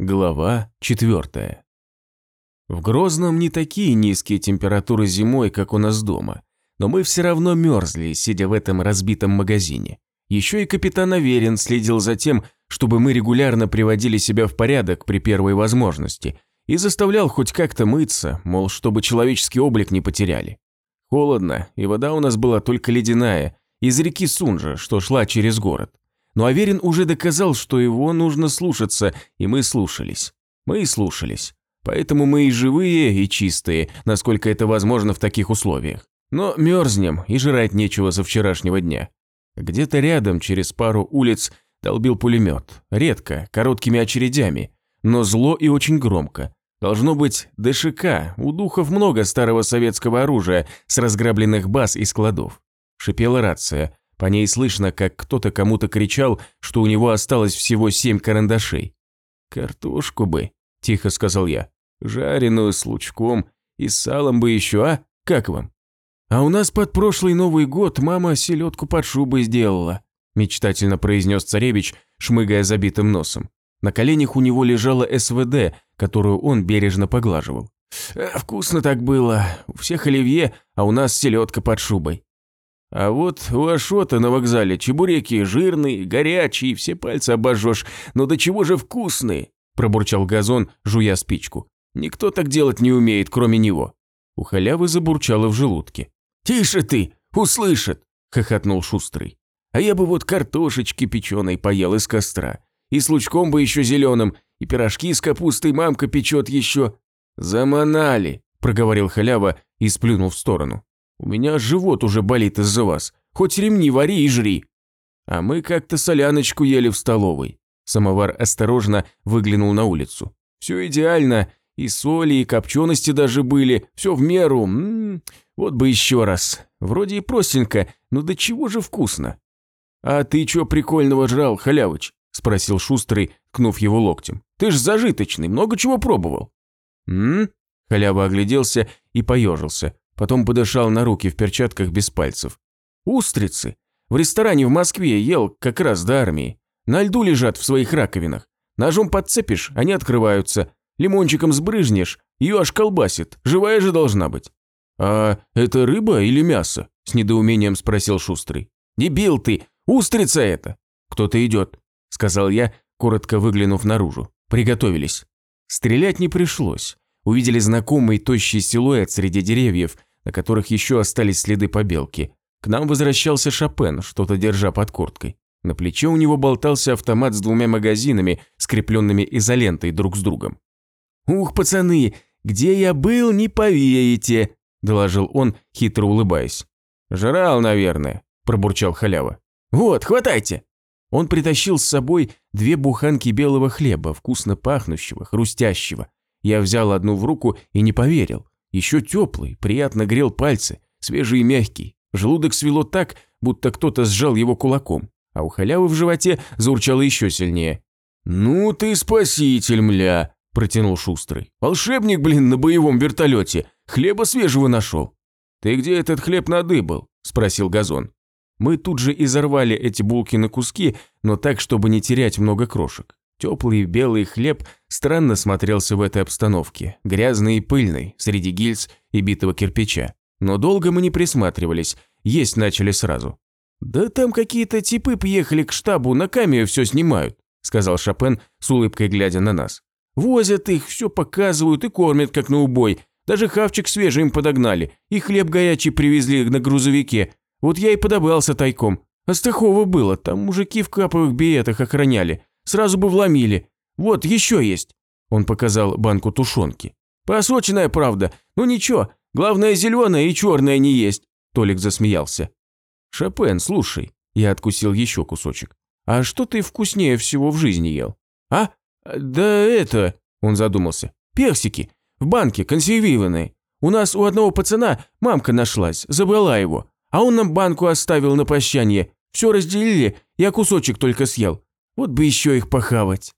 Глава 4. В Грозном не такие низкие температуры зимой, как у нас дома, но мы все равно мерзли, сидя в этом разбитом магазине. Еще и капитан Аверин следил за тем, чтобы мы регулярно приводили себя в порядок при первой возможности и заставлял хоть как-то мыться, мол, чтобы человеческий облик не потеряли. Холодно, и вода у нас была только ледяная, из реки Сунжа, что шла через город. Но Аверин уже доказал, что его нужно слушаться, и мы слушались. Мы и слушались. Поэтому мы и живые, и чистые, насколько это возможно в таких условиях. Но мерзнем, и жрать нечего со вчерашнего дня. Где-то рядом, через пару улиц, долбил пулемет. Редко, короткими очередями, но зло и очень громко. Должно быть ДШК, у духов много старого советского оружия с разграбленных баз и складов. Шипела рация, по ней слышно, как кто-то кому-то кричал, что у него осталось всего семь карандашей. «Картошку бы», – тихо сказал я. «Жареную с лучком и салом бы еще, а? Как вам?» «А у нас под прошлый Новый год мама селедку под шубой сделала», – мечтательно произнес царевич, шмыгая забитым носом. На коленях у него лежала СВД, которую он бережно поглаживал. «Э, «Вкусно так было. У всех оливье, а у нас селедка под шубой». А вот у Ашота на вокзале чебуреки жирные, горячие, все пальцы обожжешь, но до чего же вкусные, пробурчал Газон, жуя спичку. Никто так делать не умеет, кроме него. У халявы забурчало в желудке. «Тише ты, услышат!» – хохотнул Шустрый. «А я бы вот картошечки печеной поел из костра, и с лучком бы еще зеленым, и пирожки с капустой мамка печет еще». «Заманали!» – проговорил халява и сплюнул в сторону. У меня живот уже болит из-за вас. Хоть ремни вари и жри. А мы как-то соляночку ели в столовой. Самовар осторожно выглянул на улицу. Все идеально. И соли, и копчености даже были. Все в меру. М -м -м. Вот бы еще раз. Вроде и простенько, но до чего же вкусно. А ты что прикольного жрал, халявыч? Спросил Шустрый, кнув его локтем. Ты ж зажиточный, много чего пробовал. М? Халява огляделся и поежился. Потом подышал на руки в перчатках без пальцев. Устрицы. В ресторане в Москве ел как раз до армии. На льду лежат в своих раковинах. Ножом подцепишь, они открываются. Лимончиком сбрыжнешь, ее аж колбасит. Живая же должна быть. «А это рыба или мясо?» – с недоумением спросил Шустрый. «Дебил ты! Устрица это!» «Кто-то идет», – сказал я, коротко выглянув наружу. Приготовились. Стрелять не пришлось. Увидели знакомый тощий силуэт среди деревьев, на которых еще остались следы побелки. К нам возвращался Шопен, что-то держа под курткой. На плече у него болтался автомат с двумя магазинами, скрепленными изолентой друг с другом. «Ух, пацаны, где я был, не поверите», – доложил он, хитро улыбаясь. «Жрал, наверное», – пробурчал халява. «Вот, хватайте!» Он притащил с собой две буханки белого хлеба, вкусно пахнущего, хрустящего. Я взял одну в руку и не поверил. Еще теплый, приятно грел пальцы, свежий и мягкий. Желудок свело так, будто кто-то сжал его кулаком, а у халявы в животе заурчало еще сильнее. «Ну ты спаситель, мля!» – протянул Шустрый. «Волшебник, блин, на боевом вертолете! Хлеба свежего нашел!» «Ты где этот хлеб надыбал?» – спросил Газон. Мы тут же изорвали эти булки на куски, но так, чтобы не терять много крошек. Теплый белый хлеб странно смотрелся в этой обстановке, грязный и пыльный, среди гильз и битого кирпича. Но долго мы не присматривались, есть начали сразу. «Да там какие-то типы приехали к штабу, на камею все снимают», сказал Шопен с улыбкой глядя на нас. «Возят их, все показывают и кормят, как на убой. Даже хавчик свежий им подогнали, и хлеб горячий привезли на грузовике. Вот я и подобрался тайком. Астахово было, там мужики в каповых биетах охраняли сразу бы вломили. Вот, еще есть». Он показал банку тушенки. «Посоченная, правда. Ну ничего, главное зеленая и черная не есть». Толик засмеялся. «Шопен, слушай». Я откусил еще кусочек. «А что ты вкуснее всего в жизни ел?» «А? Да это...» Он задумался. «Персики. В банке, консервированные. У нас у одного пацана мамка нашлась, забрала его. А он нам банку оставил на прощание. Все разделили, я кусочек только съел. Вот бы еще их похавать.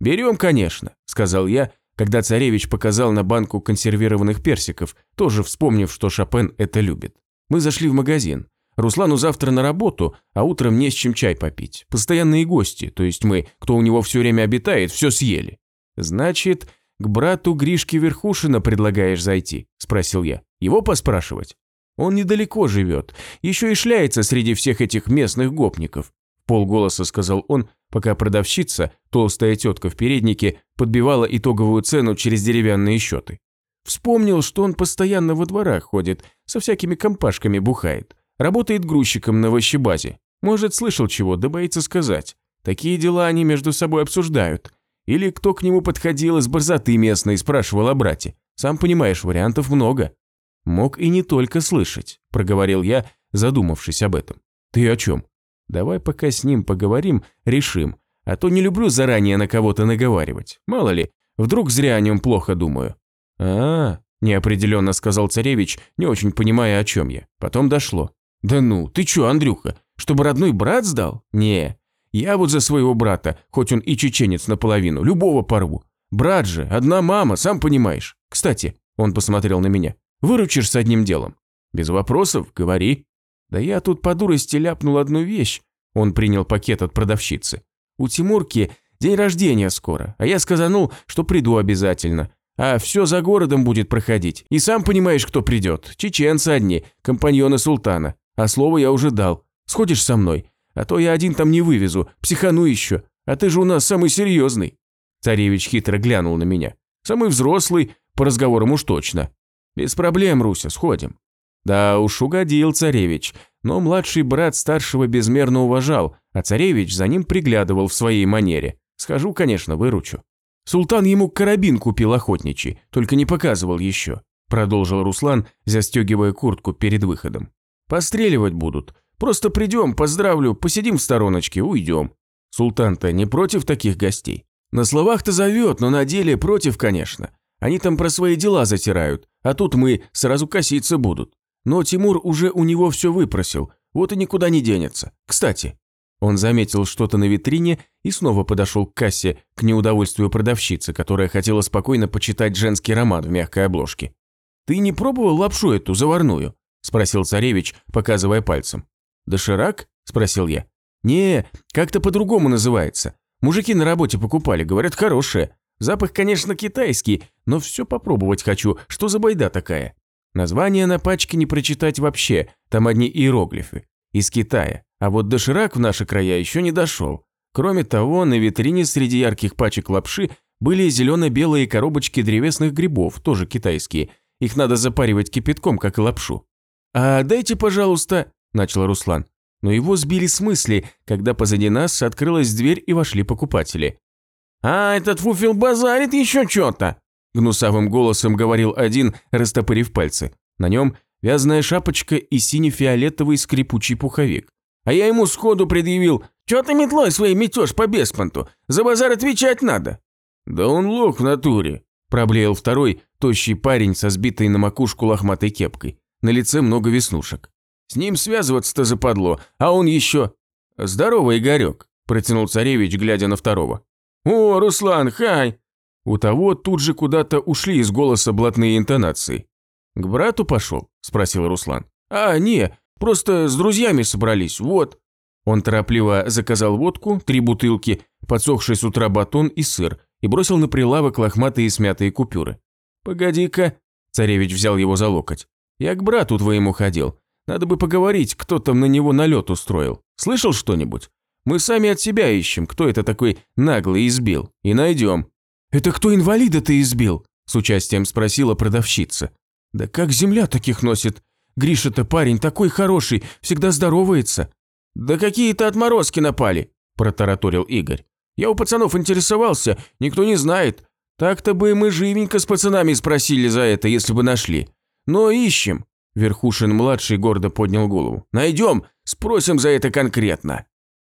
«Берем, конечно», – сказал я, когда царевич показал на банку консервированных персиков, тоже вспомнив, что Шопен это любит. Мы зашли в магазин. Руслану завтра на работу, а утром не с чем чай попить. Постоянные гости, то есть мы, кто у него все время обитает, все съели. Значит, к брату Гришке Верхушина предлагаешь зайти? Спросил я. Его поспрашивать? Он недалеко живет, еще и шляется среди всех этих местных гопников. Полголоса сказал он, пока продавщица, толстая тетка в переднике, подбивала итоговую цену через деревянные счеты. Вспомнил, что он постоянно во дворах ходит, со всякими компашками бухает. Работает грузчиком на вощебазе. Может, слышал чего, да боится сказать. Такие дела они между собой обсуждают. Или кто к нему подходил из борзоты местной и спрашивал о брате. Сам понимаешь, вариантов много. Мог и не только слышать, проговорил я, задумавшись об этом. Ты о чем? Давай пока с ним поговорим, решим. А то не люблю заранее на кого-то наговаривать. Мало ли, вдруг зря о нем плохо думаю. А, -а, -а неопределенно сказал царевич, не очень понимая, о чем я. Потом дошло. «Да ну, ты чё, Андрюха, чтобы родной брат сдал? Не, я вот за своего брата, хоть он и чеченец наполовину, любого порву. Брат же, одна мама, сам понимаешь. Кстати, он посмотрел на меня, выручишь с одним делом? Без вопросов, говори. Да я тут по дурости ляпнул одну вещь. Он принял пакет от продавщицы. У Тимурки день рождения скоро, а я сказанул, что приду обязательно. А все за городом будет проходить. И сам понимаешь, кто придет. Чеченцы одни, компаньоны султана. А слово я уже дал. Сходишь со мной? А то я один там не вывезу, психану еще. А ты же у нас самый серьезный». Царевич хитро глянул на меня. «Самый взрослый, по разговорам уж точно». «Без проблем, Руся, сходим». Да уж угодил царевич, но младший брат старшего безмерно уважал, а царевич за ним приглядывал в своей манере. Схожу, конечно, выручу. Султан ему карабин купил охотничий, только не показывал еще, продолжил Руслан, застегивая куртку перед выходом. Постреливать будут. Просто придем, поздравлю, посидим в стороночке, уйдем. Султан-то не против таких гостей. На словах-то зовет, но на деле против, конечно. Они там про свои дела затирают, а тут мы сразу коситься будут. Но Тимур уже у него все выпросил, вот и никуда не денется. Кстати, он заметил что-то на витрине и снова подошел к кассе к неудовольствию продавщицы, которая хотела спокойно почитать женский роман в мягкой обложке. «Ты не пробовал лапшу эту заварную?» – спросил царевич, показывая пальцем. «Доширак?» – спросил я. «Не, как-то по-другому называется. Мужики на работе покупали, говорят, хорошая. Запах, конечно, китайский, но все попробовать хочу. Что за байда такая?» Название на пачке не прочитать вообще, там одни иероглифы. Из Китая. А вот доширак в наши края еще не дошел. Кроме того, на витрине среди ярких пачек лапши были зелено-белые коробочки древесных грибов, тоже китайские. Их надо запаривать кипятком, как и лапшу. «А дайте, пожалуйста», – начал Руслан. Но его сбили с мысли, когда позади нас открылась дверь и вошли покупатели. «А, этот фуфел базарит еще что-то», – гнусавым голосом говорил один, растопырив пальцы. На нем вязаная шапочка и сине-фиолетовый скрипучий пуховик. А я ему сходу предъявил, «Чё ты метлой своей метешь по беспонту? За базар отвечать надо». «Да он лох в натуре», – проблеял второй, тощий парень со сбитой на макушку лохматой кепкой на лице много веснушек. С ним связываться-то западло, а он еще... «Здорово, Игорек», – протянул царевич, глядя на второго. «О, Руслан, хай!» У того тут же куда-то ушли из голоса блатные интонации. «К брату пошел?» – спросил Руслан. «А, не, просто с друзьями собрались, вот». Он торопливо заказал водку, три бутылки, подсохший с утра батон и сыр, и бросил на прилавок лохматые смятые купюры. «Погоди-ка», – царевич взял его за локоть. Я к брату твоему ходил. Надо бы поговорить, кто там на него налет устроил. Слышал что-нибудь? Мы сами от себя ищем, кто это такой наглый избил, и найдем». «Это кто инвалида-то избил?» – с участием спросила продавщица. «Да как земля таких носит? Гриша-то парень такой хороший, всегда здоровается». «Да какие-то отморозки напали», – протараторил Игорь. «Я у пацанов интересовался, никто не знает. Так-то бы мы живенько с пацанами спросили за это, если бы нашли. «Но ищем!» Верхушин-младший гордо поднял голову. «Найдем! Спросим за это конкретно!»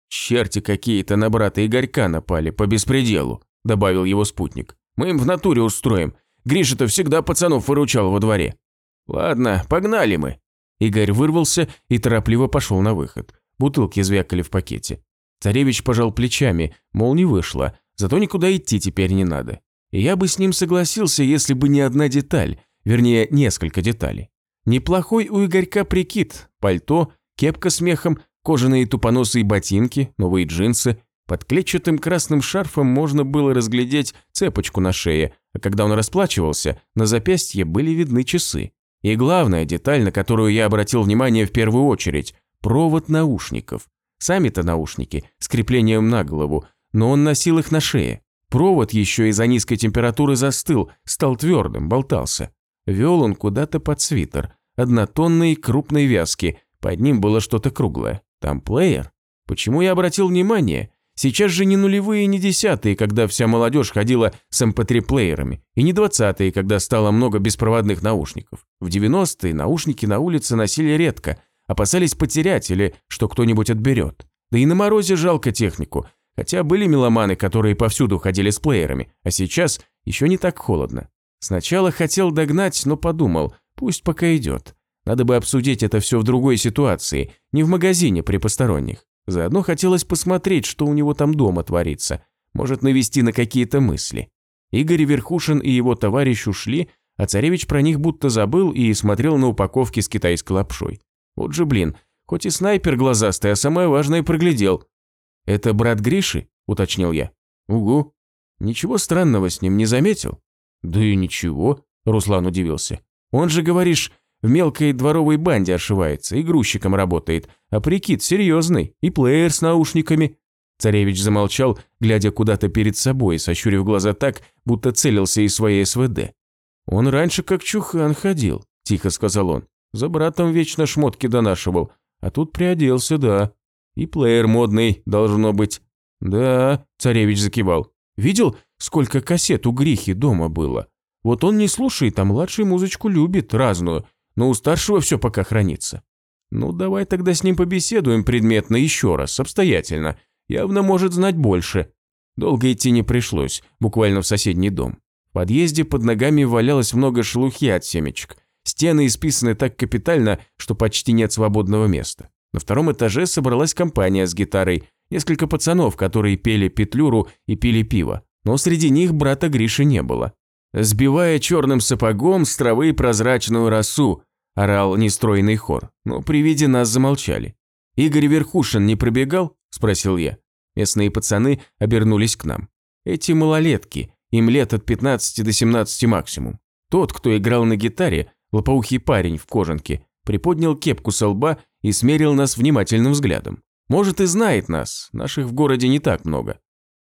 «Черти какие-то на брата Игорька напали по беспределу», добавил его спутник. «Мы им в натуре устроим. Гриша-то всегда пацанов выручал во дворе». «Ладно, погнали мы». Игорь вырвался и торопливо пошел на выход. Бутылки звякали в пакете. Царевич пожал плечами, мол, не вышло, зато никуда идти теперь не надо. И я бы с ним согласился, если бы не одна деталь. Вернее, несколько деталей. Неплохой у Игорька прикид, пальто, Кепка с мехом, кожаные тупоносые ботинки, новые джинсы. Под клетчатым красным шарфом можно было разглядеть цепочку на шее, а когда он расплачивался, на запястье были видны часы. И главная деталь, на которую я обратил внимание в первую очередь – провод наушников. Сами-то наушники с креплением на голову, но он носил их на шее. Провод еще из-за низкой температуры застыл, стал твердым, болтался. Вел он куда-то под свитер, однотонной крупной вязки, под ним было что-то круглое. Там плеер? Почему я обратил внимание? Сейчас же не нулевые, не десятые, когда вся молодежь ходила с MP3-плеерами, эм и не двадцатые, когда стало много беспроводных наушников. В 90-е наушники на улице носили редко, опасались потерять или что кто-нибудь отберет. Да и на морозе жалко технику, хотя были меломаны, которые повсюду ходили с плеерами, а сейчас еще не так холодно. Сначала хотел догнать, но подумал, пусть пока идет. Надо бы обсудить это все в другой ситуации, не в магазине при посторонних. Заодно хотелось посмотреть, что у него там дома творится. Может навести на какие-то мысли. Игорь Верхушин и его товарищ ушли, а царевич про них будто забыл и смотрел на упаковки с китайской лапшой. Вот же блин, хоть и снайпер глазастый, а самое важное проглядел. «Это брат Гриши?» – уточнил я. «Угу. Ничего странного с ним не заметил?» «Да и ничего», – Руслан удивился. «Он же, говоришь, в мелкой дворовой банде ошивается, и грузчиком работает, а прикид серьезный, и плеер с наушниками». Царевич замолчал, глядя куда-то перед собой, сощурив глаза так, будто целился из своей СВД. «Он раньше как чухан ходил», – тихо сказал он. «За братом вечно шмотки донашивал, а тут приоделся, да. И плеер модный, должно быть». «Да», – царевич закивал. «Видел, сколько кассет у Грихи дома было? Вот он не слушает, а младший музычку любит, разную, но у старшего все пока хранится. Ну, давай тогда с ним побеседуем предметно еще раз, обстоятельно. Явно может знать больше. Долго идти не пришлось, буквально в соседний дом. В подъезде под ногами валялось много шелухи от семечек. Стены исписаны так капитально, что почти нет свободного места. На втором этаже собралась компания с гитарой, несколько пацанов, которые пели петлюру и пили пиво. Но среди них брата Гриши не было. Сбивая черным сапогом с травы прозрачную росу, орал нестройный хор, но при виде нас замолчали. «Игорь Верхушин не пробегал?» – спросил я. Местные пацаны обернулись к нам. Эти малолетки, им лет от 15 до 17 максимум. Тот, кто играл на гитаре, лопоухий парень в кожанке, приподнял кепку со лба и смерил нас внимательным взглядом. Может и знает нас, наших в городе не так много.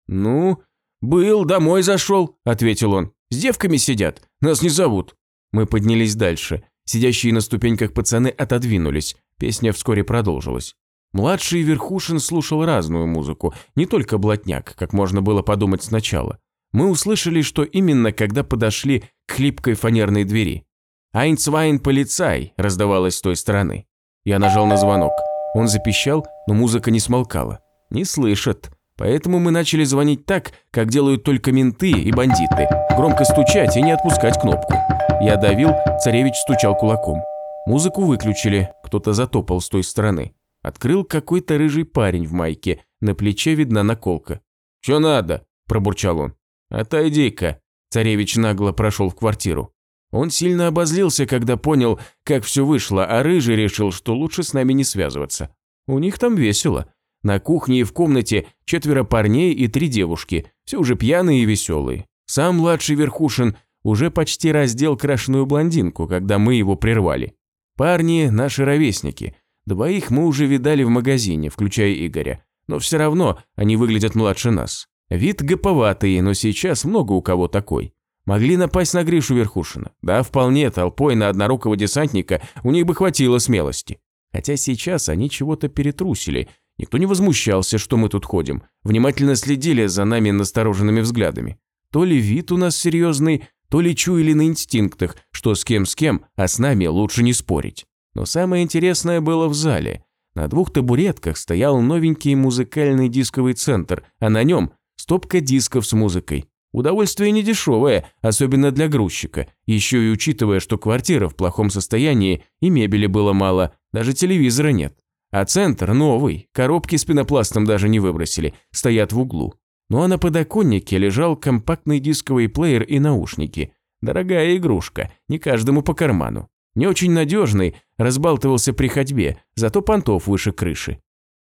«Ну, был, домой зашел», – ответил он. «С девками сидят, нас не зовут». Мы поднялись дальше, Сидящие на ступеньках пацаны отодвинулись, песня вскоре продолжилась. Младший Верхушин слушал разную музыку, не только блатняк, как можно было подумать сначала. Мы услышали, что именно, когда подошли к хлипкой фанерной двери. «Айнцвайн, полицай!» – раздавалось с той стороны. Я нажал на звонок. Он запищал, но музыка не смолкала. Не слышат. Поэтому мы начали звонить так, как делают только менты и бандиты. Громко стучать и не отпускать кнопку. Я давил, царевич стучал кулаком. Музыку выключили, кто-то затопал с той стороны. Открыл какой-то рыжий парень в майке, на плече видна наколка. «Чё надо?» – пробурчал он. «Отойди-ка». Царевич нагло прошел в квартиру. Он сильно обозлился, когда понял, как все вышло, а Рыжий решил, что лучше с нами не связываться. У них там весело. На кухне и в комнате четверо парней и три девушки, все уже пьяные и веселые. Сам младший Верхушин уже почти раздел крашеную блондинку, когда мы его прервали. Парни – наши ровесники. Двоих мы уже видали в магазине, включая Игоря. Но все равно они выглядят младше нас. Вид гоповатый, но сейчас много у кого такой. Могли напасть на Гришу Верхушина. Да, вполне, толпой на однорукого десантника у них бы хватило смелости. Хотя сейчас они чего-то перетрусили. Никто не возмущался, что мы тут ходим. Внимательно следили за нами настороженными взглядами. То ли вид у нас серьезный, то ли чуяли на инстинктах, что с кем с кем, а с нами лучше не спорить. Но самое интересное было в зале. На двух табуретках стоял новенький музыкальный дисковый центр, а на нем стопка дисков с музыкой. Удовольствие недешевое, особенно для грузчика, еще и учитывая, что квартира в плохом состоянии и мебели было мало, даже телевизора нет. А центр новый, коробки с пенопластом даже не выбросили, стоят в углу. Ну а на подоконнике лежал компактный дисковый плеер и наушники. Дорогая игрушка, не каждому по карману. Не очень надежный, разбалтывался при ходьбе, зато понтов выше крыши.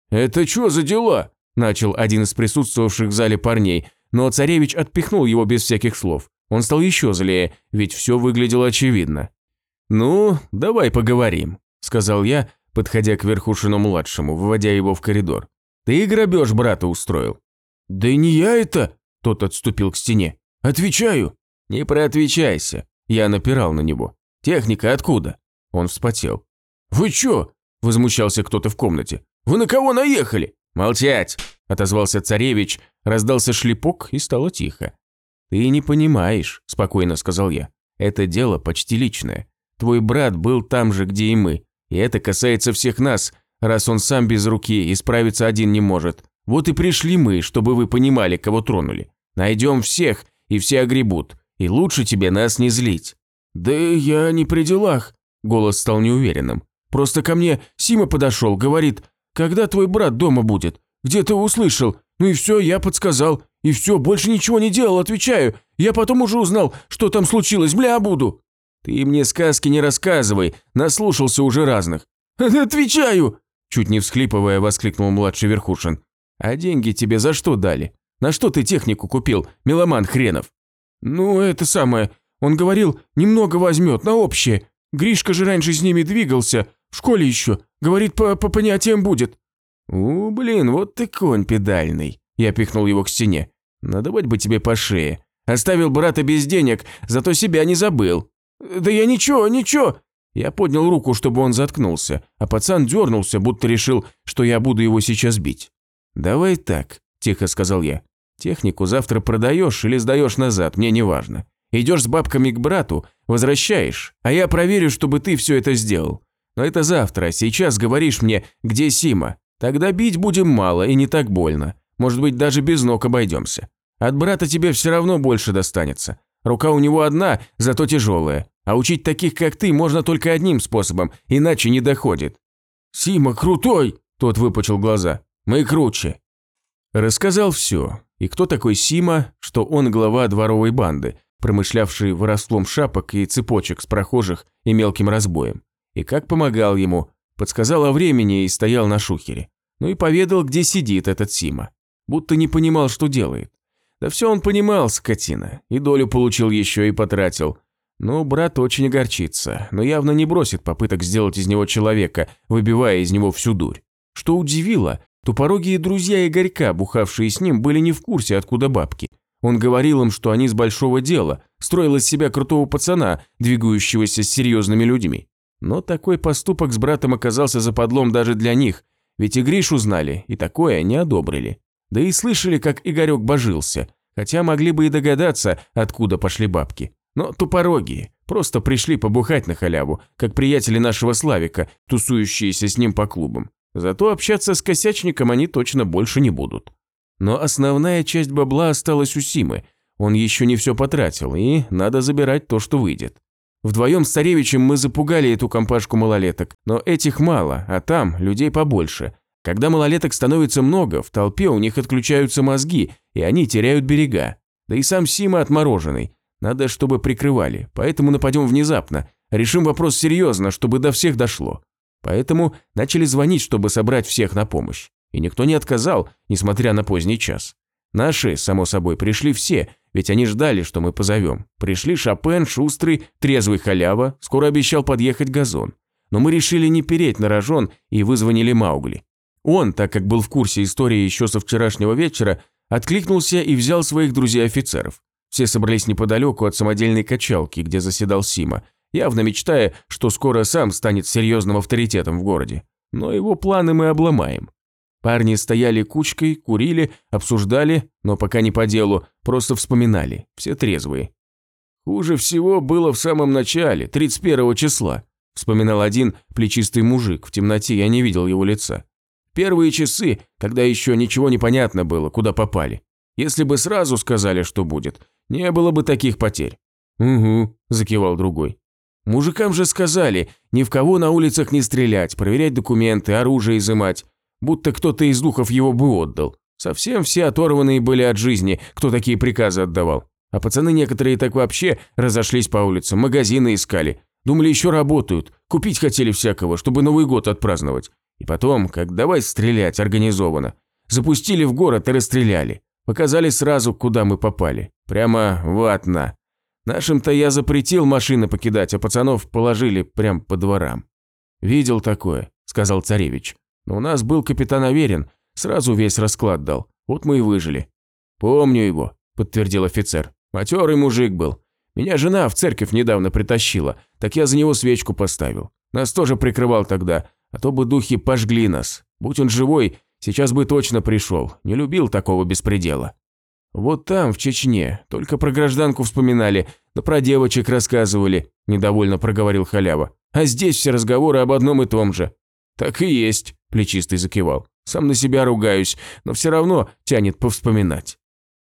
«Это что за дела?» – начал один из присутствовавших в зале парней, но царевич отпихнул его без всяких слов. Он стал еще злее, ведь все выглядело очевидно. «Ну, давай поговорим», – сказал я, подходя к Верхушину-младшему, выводя его в коридор. «Ты грабеж брата устроил». «Да не я это!» – тот отступил к стене. «Отвечаю!» «Не проотвечайся!» Я напирал на него. «Техника откуда?» Он вспотел. «Вы чё?» – возмущался кто-то в комнате. «Вы на кого наехали?» «Молчать!» – отозвался царевич, раздался шлепок и стало тихо. «Ты не понимаешь», – спокойно сказал я. «Это дело почти личное. Твой брат был там же, где и мы, и это касается всех нас, раз он сам без руки и справиться один не может. Вот и пришли мы, чтобы вы понимали, кого тронули. Найдем всех, и все огребут, и лучше тебе нас не злить». «Да я не при делах», – голос стал неуверенным. «Просто ко мне Сима подошел, говорит, когда твой брат дома будет? Где-то услышал. Ну и все, я подсказал. И все, больше ничего не делал, отвечаю. Я потом уже узнал, что там случилось, бля, буду». «Ты мне сказки не рассказывай, наслушался уже разных». «Отвечаю!» Чуть не всхлипывая, воскликнул младший Верхушин. «А деньги тебе за что дали? На что ты технику купил, меломан хренов?» «Ну, это самое. Он говорил, немного возьмет, на общее. Гришка же раньше с ними двигался, в школе еще. Говорит, по, по понятиям будет». «У, блин, вот ты конь педальный!» Я пихнул его к стене. «Надавать бы тебе по шее. Оставил брата без денег, зато себя не забыл». «Да я ничего, ничего!» Я поднял руку, чтобы он заткнулся, а пацан дернулся, будто решил, что я буду его сейчас бить. «Давай так», – тихо сказал я. «Технику завтра продаешь или сдаешь назад, мне не важно. Идешь с бабками к брату, возвращаешь, а я проверю, чтобы ты все это сделал. Но это завтра, сейчас говоришь мне, где Сима. Тогда бить будем мало и не так больно. Может быть, даже без ног обойдемся. От брата тебе все равно больше достанется. Рука у него одна, зато тяжелая. А учить таких, как ты, можно только одним способом, иначе не доходит. «Сима крутой!» – тот выпучил глаза. «Мы круче». Рассказал все. И кто такой Сима, что он глава дворовой банды, промышлявший воровством шапок и цепочек с прохожих и мелким разбоем. И как помогал ему, подсказал о времени и стоял на шухере. Ну и поведал, где сидит этот Сима. Будто не понимал, что делает. Да все он понимал, скотина, и долю получил еще и потратил. Ну, брат очень огорчится, но явно не бросит попыток сделать из него человека, выбивая из него всю дурь. Что удивило, тупорогие друзья Игорька, бухавшие с ним, были не в курсе, откуда бабки. Он говорил им, что они с большого дела, строил из себя крутого пацана, двигающегося с серьезными людьми. Но такой поступок с братом оказался западлом даже для них, ведь и Гришу знали, и такое не одобрили. Да и слышали, как Игорек божился, хотя могли бы и догадаться, откуда пошли бабки. Но тупорогие, просто пришли побухать на халяву, как приятели нашего Славика, тусующиеся с ним по клубам. Зато общаться с косячником они точно больше не будут. Но основная часть бабла осталась у Симы, он еще не все потратил, и надо забирать то, что выйдет. Вдвоем с царевичем мы запугали эту компашку малолеток, но этих мало, а там людей побольше. Когда малолеток становится много, в толпе у них отключаются мозги, и они теряют берега. Да и сам Сима отмороженный. Надо, чтобы прикрывали, поэтому нападем внезапно. Решим вопрос серьезно, чтобы до всех дошло. Поэтому начали звонить, чтобы собрать всех на помощь. И никто не отказал, несмотря на поздний час. Наши, само собой, пришли все, ведь они ждали, что мы позовем. Пришли Шопен, Шустрый, Трезвый Халява, скоро обещал подъехать Газон. Но мы решили не переть на рожон и вызвонили Маугли. Он, так как был в курсе истории еще со вчерашнего вечера, откликнулся и взял своих друзей-офицеров. Все собрались неподалеку от самодельной качалки, где заседал Сима, явно мечтая, что скоро сам станет серьезным авторитетом в городе. Но его планы мы обломаем. Парни стояли кучкой, курили, обсуждали, но пока не по делу, просто вспоминали, все трезвые. «Хуже всего было в самом начале, 31 числа», вспоминал один плечистый мужик, в темноте я не видел его лица. Первые часы, когда еще ничего не понятно было, куда попали. Если бы сразу сказали, что будет, не было бы таких потерь. «Угу», – закивал другой. «Мужикам же сказали, ни в кого на улицах не стрелять, проверять документы, оружие изымать будто кто-то из духов его бы отдал. Совсем все оторванные были от жизни, кто такие приказы отдавал. А пацаны некоторые так вообще разошлись по улицам, магазины искали. Думали, еще работают, купить хотели всякого, чтобы Новый год отпраздновать. И потом, как давай стрелять организованно. Запустили в город и расстреляли. Показали сразу, куда мы попали. Прямо ватно. Нашим-то я запретил машины покидать, а пацанов положили прям по дворам. «Видел такое», – сказал царевич. «Но у нас был капитан Аверин, сразу весь расклад дал. Вот мы и выжили». «Помню его», – подтвердил офицер. «Матерый мужик был. Меня жена в церковь недавно притащила, так я за него свечку поставил. Нас тоже прикрывал тогда, а то бы духи пожгли нас. Будь он живой, сейчас бы точно пришел. Не любил такого беспредела». «Вот там, в Чечне, только про гражданку вспоминали, да про девочек рассказывали», – недовольно проговорил халява. «А здесь все разговоры об одном и том же». «Так и есть», – плечистый закивал. «Сам на себя ругаюсь, но все равно тянет повспоминать».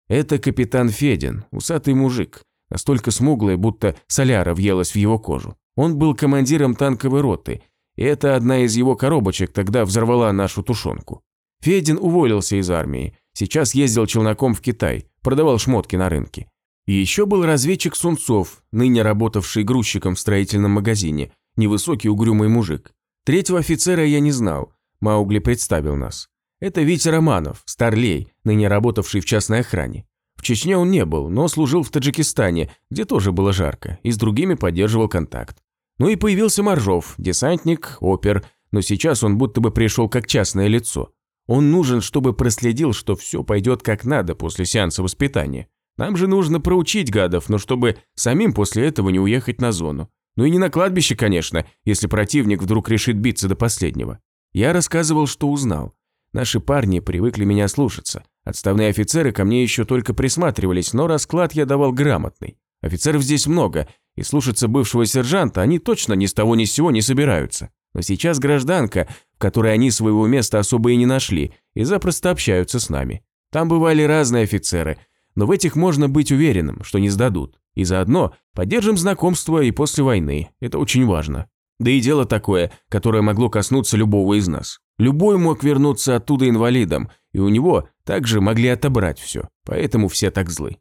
Это капитан Федин, усатый мужик, настолько смуглый, будто соляра въелась в его кожу. Он был командиром танковой роты, и это одна из его коробочек тогда взорвала нашу тушенку. Федин уволился из армии, сейчас ездил челноком в Китай, продавал шмотки на рынке. И еще был разведчик Сунцов, ныне работавший грузчиком в строительном магазине, невысокий угрюмый мужик. Третьего офицера я не знал, Маугли представил нас. Это Витя Романов, старлей, ныне работавший в частной охране. В Чечне он не был, но служил в Таджикистане, где тоже было жарко, и с другими поддерживал контакт. Ну и появился Моржов, десантник, опер, но сейчас он будто бы пришел как частное лицо. Он нужен, чтобы проследил, что все пойдет как надо после сеанса воспитания. Нам же нужно проучить гадов, но чтобы самим после этого не уехать на зону. Ну и не на кладбище, конечно, если противник вдруг решит биться до последнего. Я рассказывал, что узнал. Наши парни привыкли меня слушаться. Отставные офицеры ко мне еще только присматривались, но расклад я давал грамотный. Офицеров здесь много, и слушаться бывшего сержанта они точно ни с того ни с сего не собираются. Но сейчас гражданка, в которой они своего места особо и не нашли, и запросто общаются с нами. Там бывали разные офицеры, но в этих можно быть уверенным, что не сдадут. И заодно поддержим знакомство и после войны, это очень важно. Да и дело такое, которое могло коснуться любого из нас. Любой мог вернуться оттуда инвалидом, и у него также могли отобрать все, поэтому все так злы.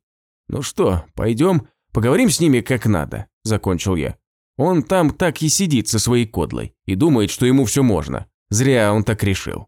«Ну что, пойдем, поговорим с ними как надо», – закончил я. Он там так и сидит со своей кодлой и думает, что ему все можно. Зря он так решил.